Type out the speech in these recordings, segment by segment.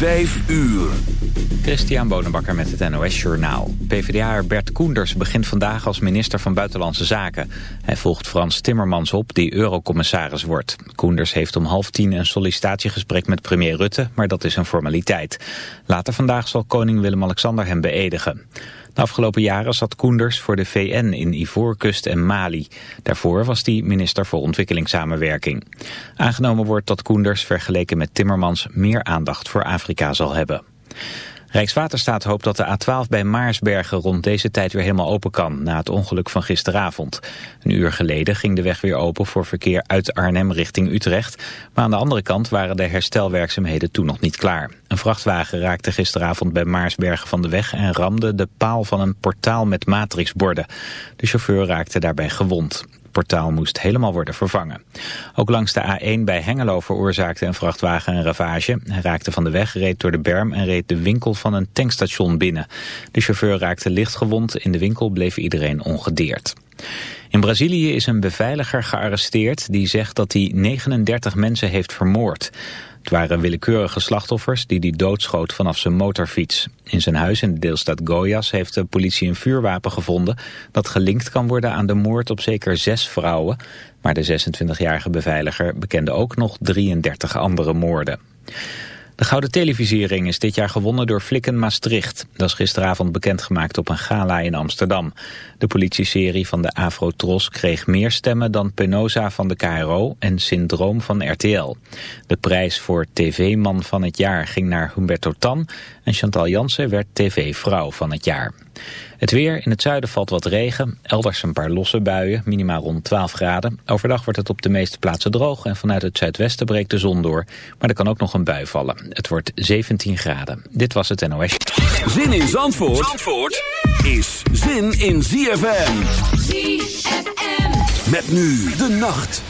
Vijf uur. Christian Bonenbakker met het NOS Journaal. PvdA Bert Koenders begint vandaag als minister van Buitenlandse Zaken. Hij volgt Frans Timmermans op, die eurocommissaris wordt. Koenders heeft om half tien een sollicitatiegesprek met premier Rutte, maar dat is een formaliteit. Later vandaag zal koning Willem-Alexander hem beëdigen. De afgelopen jaren zat Koenders voor de VN in Ivoorkust en Mali. Daarvoor was hij minister voor ontwikkelingssamenwerking. Aangenomen wordt dat Koenders vergeleken met Timmermans meer aandacht voor Afrika zal hebben. Rijkswaterstaat hoopt dat de A12 bij Maarsbergen rond deze tijd weer helemaal open kan, na het ongeluk van gisteravond. Een uur geleden ging de weg weer open voor verkeer uit Arnhem richting Utrecht, maar aan de andere kant waren de herstelwerkzaamheden toen nog niet klaar. Een vrachtwagen raakte gisteravond bij Maarsbergen van de weg en ramde de paal van een portaal met matrixborden. De chauffeur raakte daarbij gewond portaal moest helemaal worden vervangen. Ook langs de A1 bij Hengelo veroorzaakte een vrachtwagen een ravage. Hij raakte van de weg, reed door de berm en reed de winkel van een tankstation binnen. De chauffeur raakte licht gewond, in de winkel bleef iedereen ongedeerd. In Brazilië is een beveiliger gearresteerd die zegt dat hij 39 mensen heeft vermoord. Het waren willekeurige slachtoffers die hij doodschoot vanaf zijn motorfiets. In zijn huis in de deelstaat Goiás heeft de politie een vuurwapen gevonden... dat gelinkt kan worden aan de moord op zeker zes vrouwen. Maar de 26-jarige beveiliger bekende ook nog 33 andere moorden. De Gouden Televisiering is dit jaar gewonnen door Flikken Maastricht. Dat is gisteravond bekendgemaakt op een gala in Amsterdam. De politieserie van de Afro-Tros kreeg meer stemmen dan Penosa van de KRO en Syndroom van RTL. De prijs voor TV-man van het jaar ging naar Humberto Tan en Chantal Jansen werd TV-vrouw van het jaar. Het weer, in het zuiden valt wat regen, elders een paar losse buien, minimaal rond 12 graden. Overdag wordt het op de meeste plaatsen droog en vanuit het zuidwesten breekt de zon door. Maar er kan ook nog een bui vallen. Het wordt 17 graden. Dit was het NOS. Zin in Zandvoort, Zandvoort is zin in ZFM. ZFM. Met nu de nacht.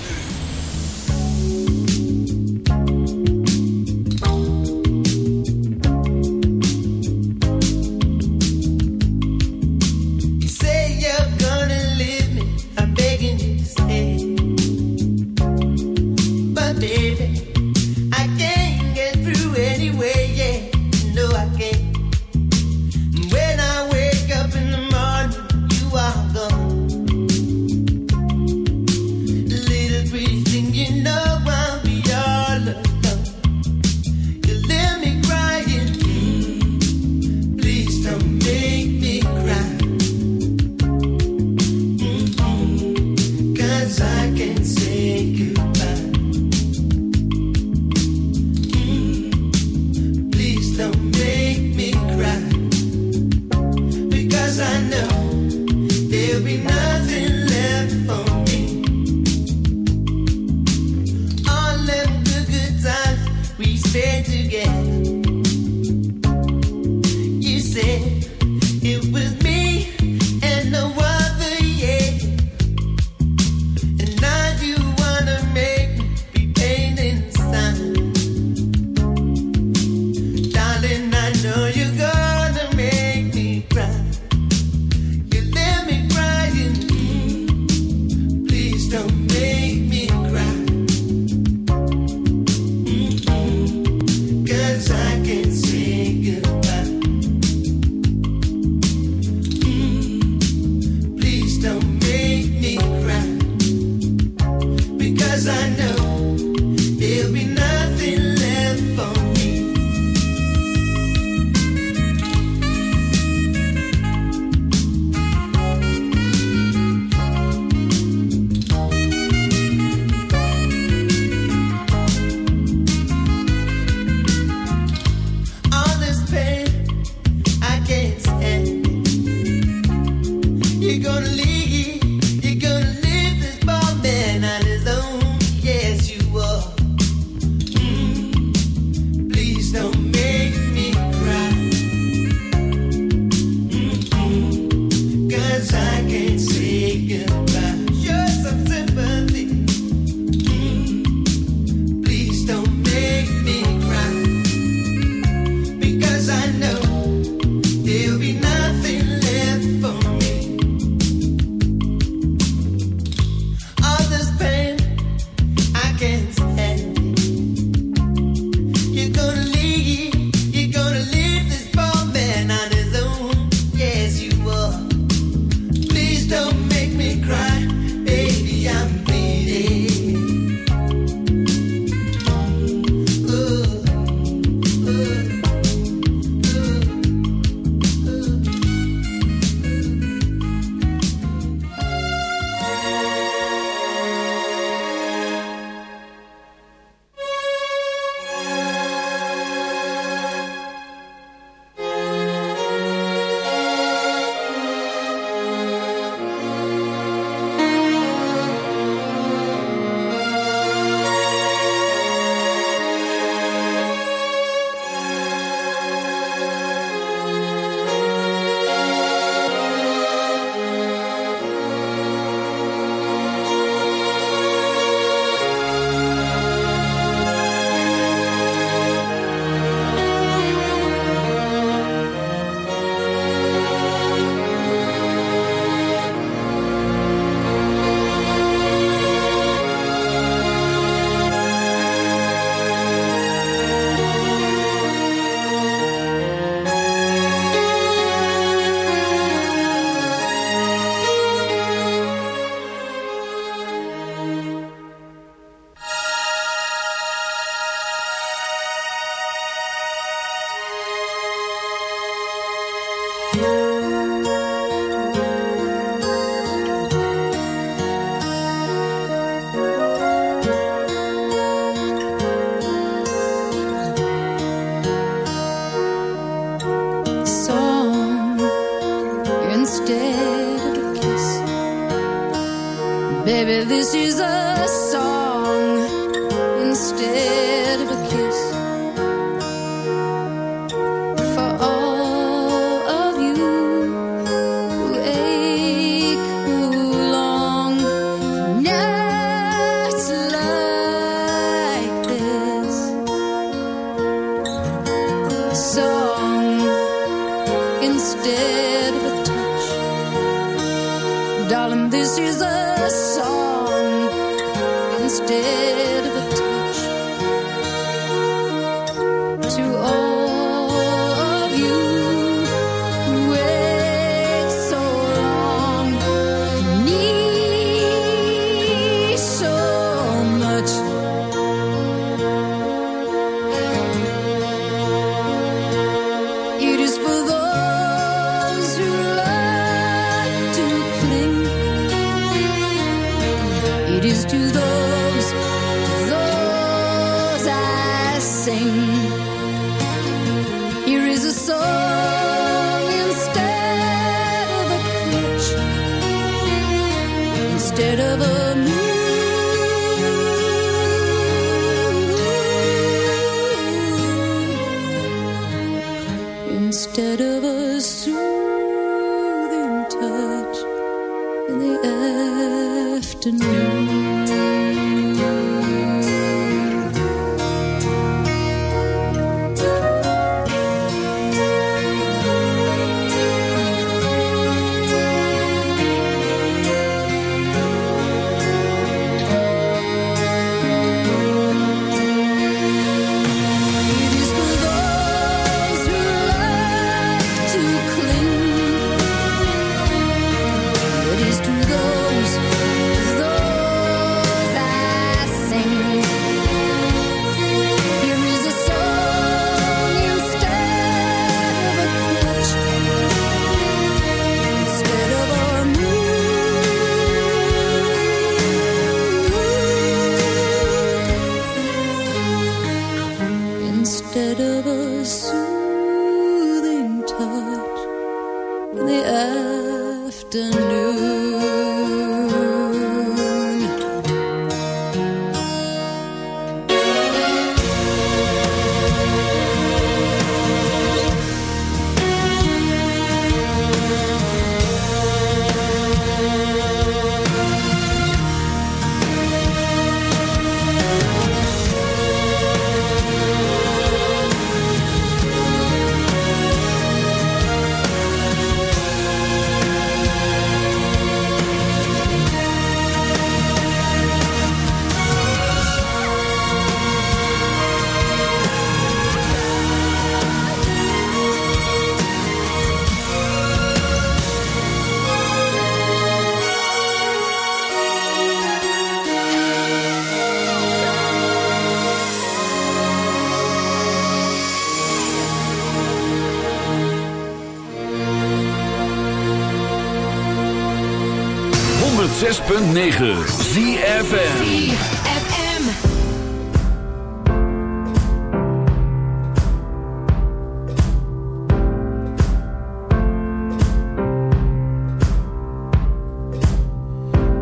106.9 ZFN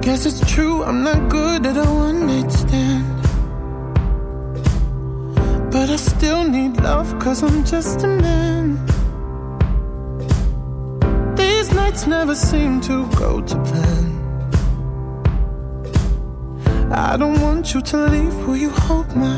Guess it's true, I'm not good at a one night stand. But I still need love cause I'm just a man. These nights never seem to to leave, will you hold my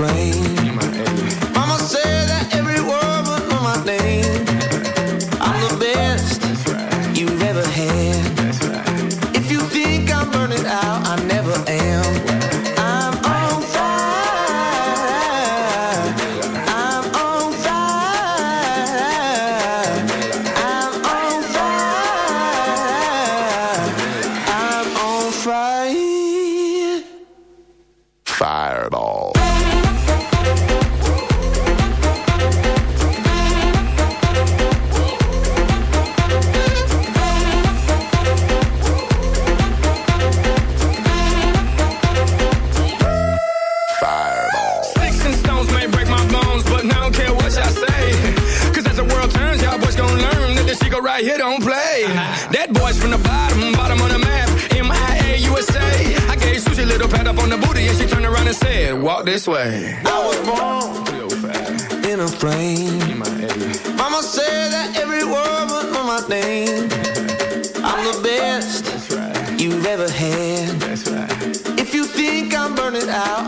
brain.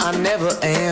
I never am.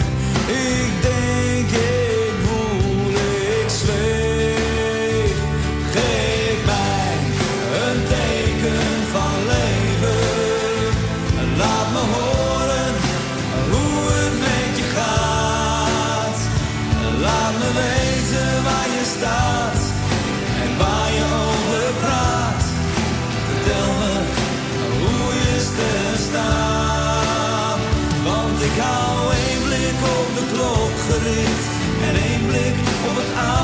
ik denk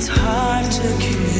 it's hard to kill.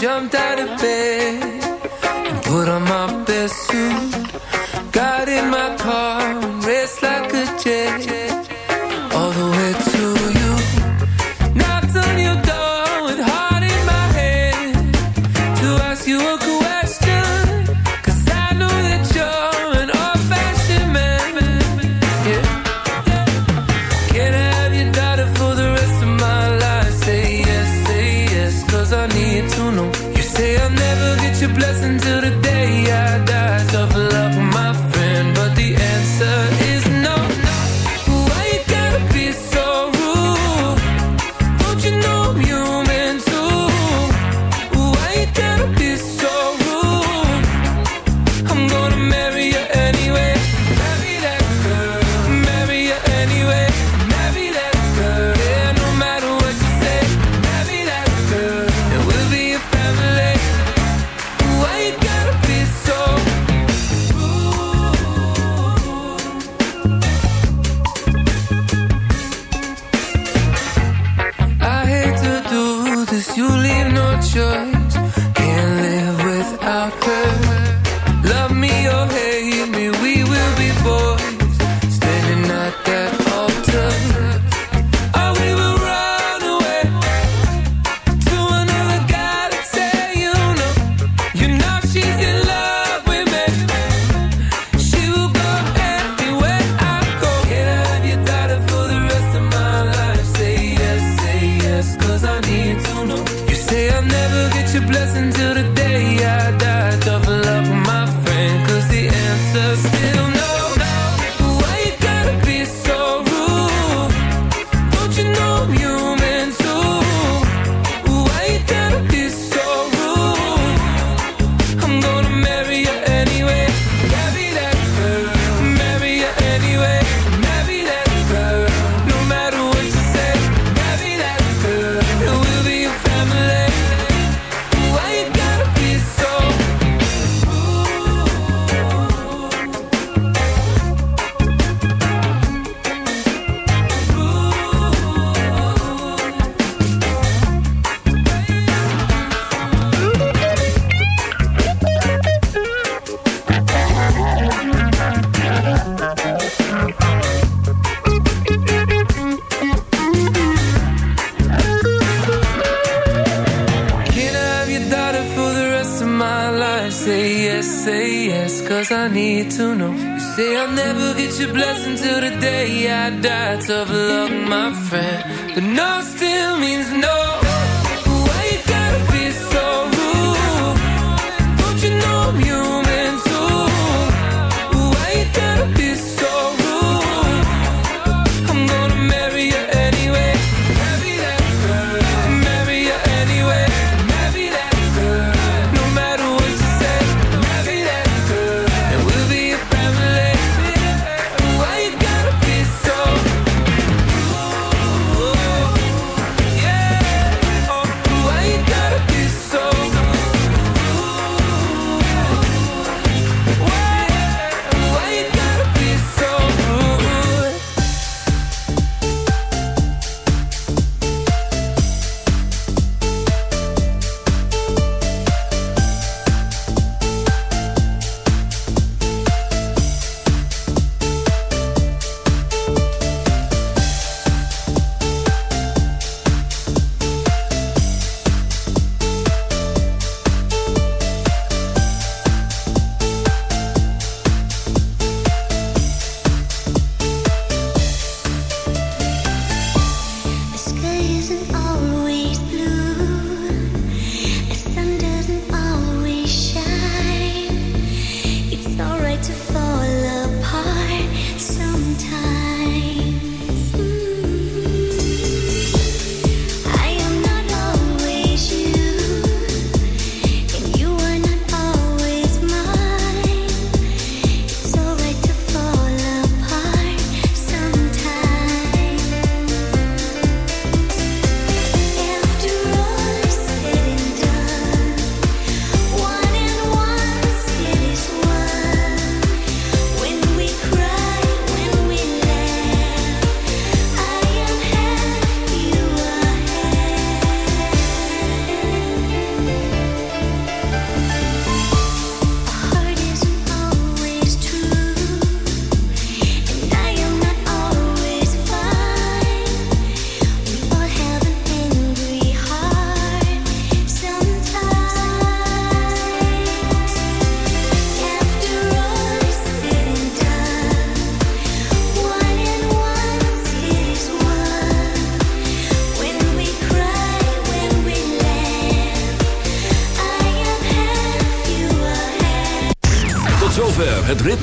jumped out of bed and put on my best suit. Got in my car and raced like a jet. your blessing till